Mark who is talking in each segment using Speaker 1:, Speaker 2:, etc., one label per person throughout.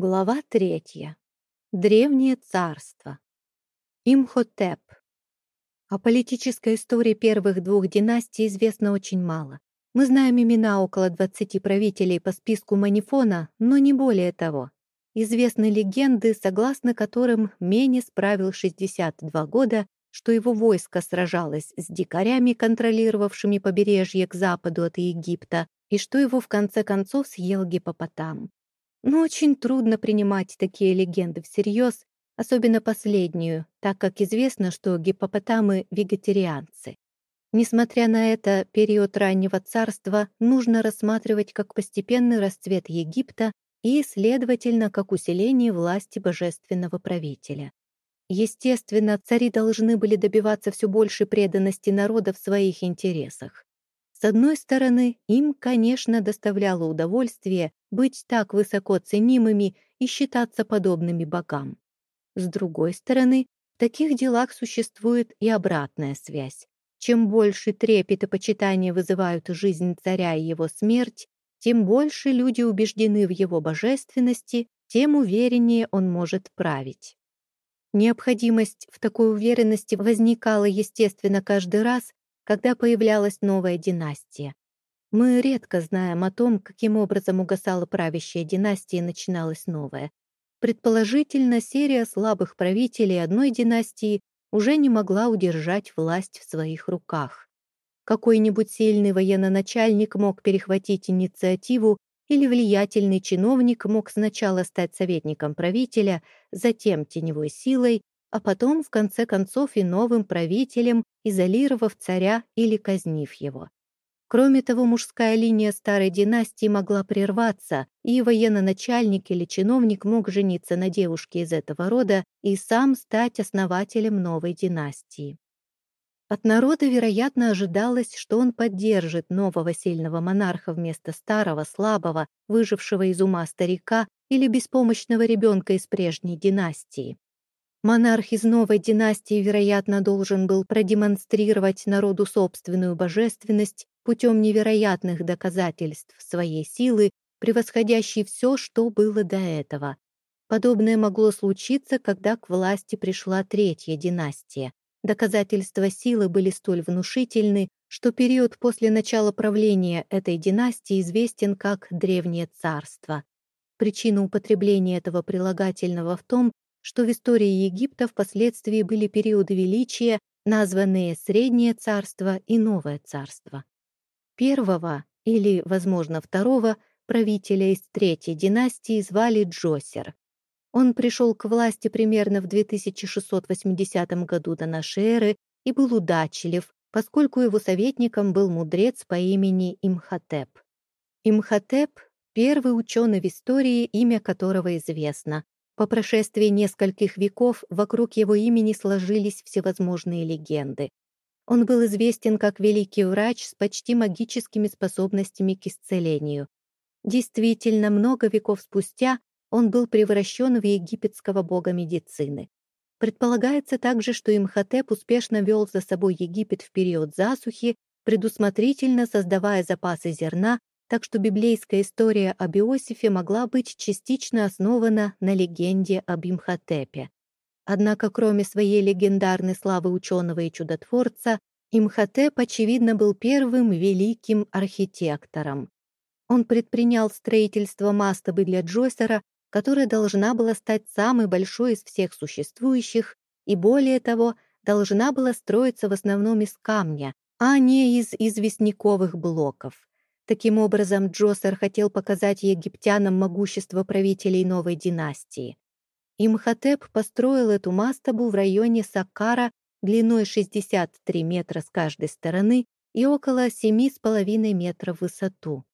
Speaker 1: Глава третья. Древнее царство. Имхотеп. О политической истории первых двух династий известно очень мало. Мы знаем имена около 20 правителей по списку Манифона, но не более того. Известны легенды, согласно которым Менис правил 62 года, что его войско сражалось с дикарями, контролировавшими побережье к западу от Египта, и что его в конце концов съел гипопотам. Но очень трудно принимать такие легенды всерьез, особенно последнюю, так как известно, что гипопотамы — вегетарианцы. Несмотря на это, период раннего царства нужно рассматривать как постепенный расцвет Египта и, следовательно, как усиление власти божественного правителя. Естественно, цари должны были добиваться все большей преданности народа в своих интересах. С одной стороны, им, конечно, доставляло удовольствие быть так высоко ценимыми и считаться подобными богам. С другой стороны, в таких делах существует и обратная связь. Чем больше трепет и почитания вызывают жизнь царя и его смерть, тем больше люди убеждены в его божественности, тем увереннее он может править. Необходимость в такой уверенности возникала, естественно, каждый раз, когда появлялась новая династия. Мы редко знаем о том, каким образом угасала правящая династия и начиналась новая. Предположительно, серия слабых правителей одной династии уже не могла удержать власть в своих руках. Какой-нибудь сильный военачальник мог перехватить инициативу или влиятельный чиновник мог сначала стать советником правителя, затем теневой силой, а потом, в конце концов, и новым правителем, изолировав царя или казнив его. Кроме того, мужская линия старой династии могла прерваться, и военно-начальник или чиновник мог жениться на девушке из этого рода и сам стать основателем новой династии. От народа, вероятно, ожидалось, что он поддержит нового сильного монарха вместо старого, слабого, выжившего из ума старика или беспомощного ребенка из прежней династии. Монарх из новой династии, вероятно, должен был продемонстрировать народу собственную божественность путем невероятных доказательств своей силы, превосходящей все, что было до этого. Подобное могло случиться, когда к власти пришла третья династия. Доказательства силы были столь внушительны, что период после начала правления этой династии известен как Древнее царство. Причина употребления этого прилагательного в том, что в истории Египта впоследствии были периоды величия, названные Среднее царство и Новое царство. Первого, или, возможно, второго, правителя из третьей династии звали Джосер. Он пришел к власти примерно в 2680 году до нашей эры и был удачлив, поскольку его советником был мудрец по имени Имхотеп. Имхотеп — первый ученый в истории, имя которого известно, по прошествии нескольких веков вокруг его имени сложились всевозможные легенды. Он был известен как великий врач с почти магическими способностями к исцелению. Действительно, много веков спустя он был превращен в египетского бога медицины. Предполагается также, что Имхотеп успешно вел за собой Египет в период засухи, предусмотрительно создавая запасы зерна так что библейская история об Иосифе могла быть частично основана на легенде об Имхотепе. Однако, кроме своей легендарной славы ученого и чудотворца, Имхотеп, очевидно, был первым великим архитектором. Он предпринял строительство мастабы для Джойсера, которая должна была стать самой большой из всех существующих и, более того, должна была строиться в основном из камня, а не из известняковых блоков. Таким образом, Джосер хотел показать египтянам могущество правителей новой династии. Имхотеп построил эту мастабу в районе Саккара длиной 63 метра с каждой стороны и около 7,5 метров в высоту.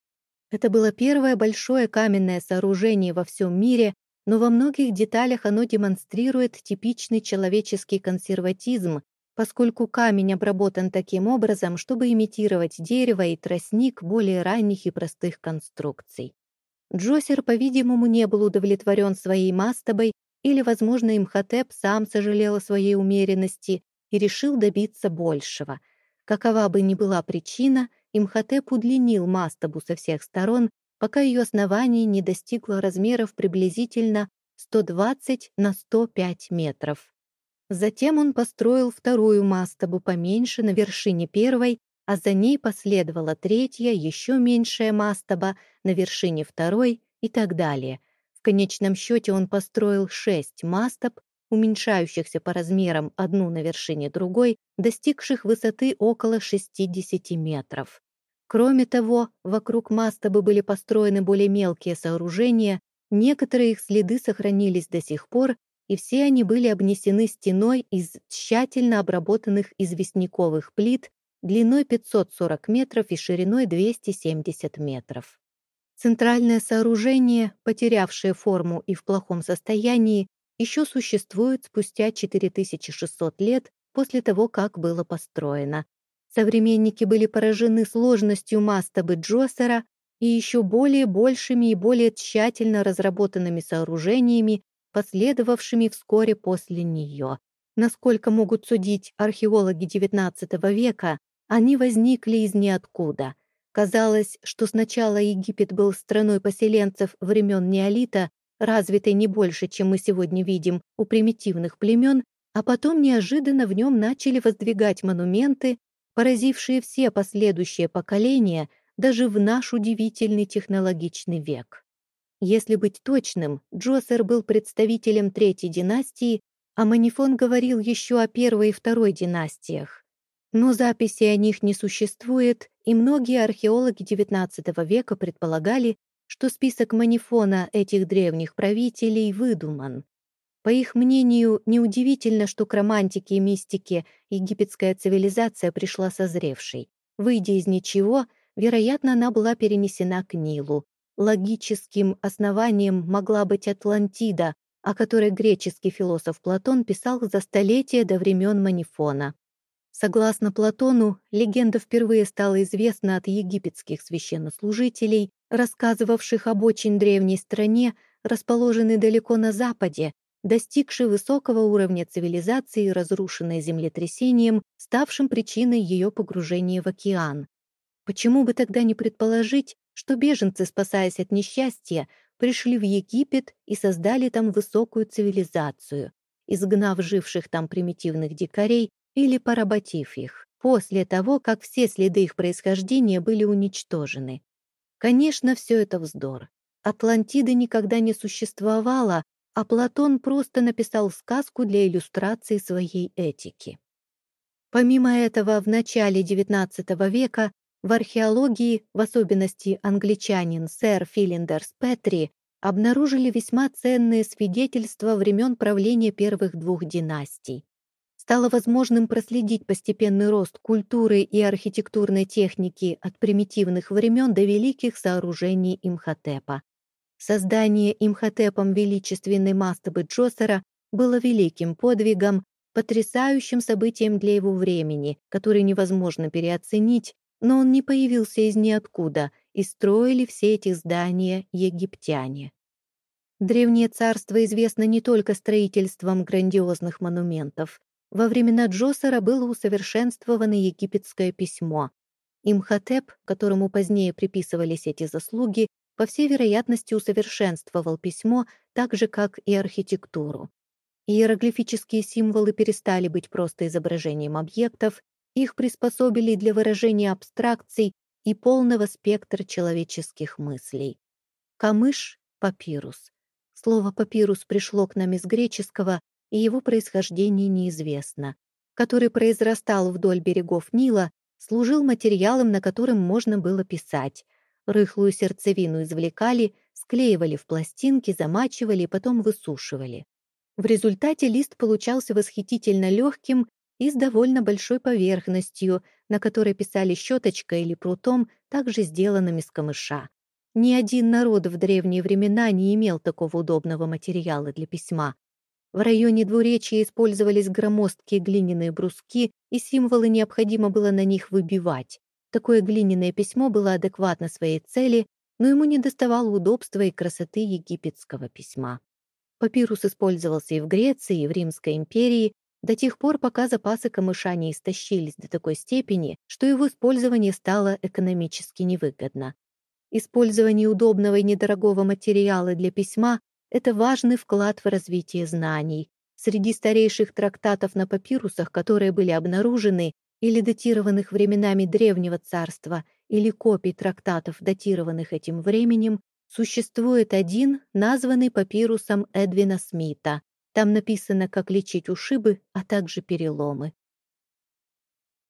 Speaker 1: Это было первое большое каменное сооружение во всем мире, но во многих деталях оно демонстрирует типичный человеческий консерватизм поскольку камень обработан таким образом, чтобы имитировать дерево и тростник более ранних и простых конструкций. Джосер, по-видимому, не был удовлетворен своей мастабой, или, возможно, Имхотеп сам сожалел о своей умеренности и решил добиться большего. Какова бы ни была причина, Имхотеп удлинил мастабу со всех сторон пока ее основание не достигло размеров приблизительно 120 на 105 метров. Затем он построил вторую мастабу поменьше на вершине первой, а за ней последовала третья, еще меньшая мастаба на вершине второй и так далее. В конечном счете он построил шесть мастаб, уменьшающихся по размерам одну на вершине другой, достигших высоты около 60 метров. Кроме того, вокруг мастабы были построены более мелкие сооружения, некоторые их следы сохранились до сих пор, и все они были обнесены стеной из тщательно обработанных известняковых плит длиной 540 метров и шириной 270 метров. Центральное сооружение, потерявшее форму и в плохом состоянии, еще существует спустя 4600 лет после того, как было построено. Современники были поражены сложностью мастабы Джосера и еще более большими и более тщательно разработанными сооружениями, последовавшими вскоре после нее. Насколько могут судить археологи XIX века, они возникли из ниоткуда. Казалось, что сначала Египет был страной поселенцев времен неолита, развитой не больше, чем мы сегодня видим у примитивных племен, а потом неожиданно в нем начали воздвигать монументы, поразившие все последующие поколения даже в наш удивительный технологичный век. Если быть точным, Джосер был представителем третьей династии, а Манифон говорил еще о первой и второй династиях. Но записей о них не существует, и многие археологи XIX века предполагали, что список Манифона этих древних правителей выдуман. По их мнению, неудивительно, что к романтике и мистике египетская цивилизация пришла созревшей. Выйдя из ничего, вероятно, она была перенесена к Нилу, Логическим основанием могла быть Атлантида, о которой греческий философ Платон писал за столетия до времен Манифона. Согласно Платону, легенда впервые стала известна от египетских священнослужителей, рассказывавших об очень древней стране, расположенной далеко на западе, достигшей высокого уровня цивилизации, разрушенной землетрясением, ставшим причиной ее погружения в океан. Почему бы тогда не предположить, что беженцы, спасаясь от несчастья, пришли в Египет и создали там высокую цивилизацию, изгнав живших там примитивных дикарей или поработив их, после того, как все следы их происхождения были уничтожены. Конечно, все это вздор. Атлантиды никогда не существовало, а Платон просто написал сказку для иллюстрации своей этики. Помимо этого, в начале XIX века в археологии, в особенности англичанин сэр Филиндерс Петри, обнаружили весьма ценные свидетельства времен правления первых двух династий. Стало возможным проследить постепенный рост культуры и архитектурной техники от примитивных времен до великих сооружений Имхотепа. Создание Имхотепом величественной мастабы Джосера было великим подвигом, потрясающим событием для его времени, который невозможно переоценить но он не появился из ниоткуда, и строили все эти здания египтяне. Древнее царство известно не только строительством грандиозных монументов. Во времена Джосера было усовершенствовано египетское письмо. Имхотеп, которому позднее приписывались эти заслуги, по всей вероятности усовершенствовал письмо так же, как и архитектуру. Иероглифические символы перестали быть просто изображением объектов их приспособили для выражения абстракций и полного спектра человеческих мыслей. Камыш — папирус. Слово «папирус» пришло к нам из греческого, и его происхождение неизвестно. Который произрастал вдоль берегов Нила, служил материалом, на котором можно было писать. Рыхлую сердцевину извлекали, склеивали в пластинки, замачивали и потом высушивали. В результате лист получался восхитительно легким и с довольно большой поверхностью, на которой писали щеточкой или прутом, также сделанным из камыша. Ни один народ в древние времена не имел такого удобного материала для письма. В районе двуречия использовались громоздкие глиняные бруски, и символы необходимо было на них выбивать. Такое глиняное письмо было адекватно своей цели, но ему не доставало удобства и красоты египетского письма. Папирус использовался и в Греции, и в Римской империи, до тех пор, пока запасы камыша не истощились до такой степени, что его использование стало экономически невыгодно. Использование удобного и недорогого материала для письма – это важный вклад в развитие знаний. Среди старейших трактатов на папирусах, которые были обнаружены или датированных временами Древнего Царства, или копий трактатов, датированных этим временем, существует один, названный папирусом Эдвина Смита. Там написано, как лечить ушибы, а также переломы.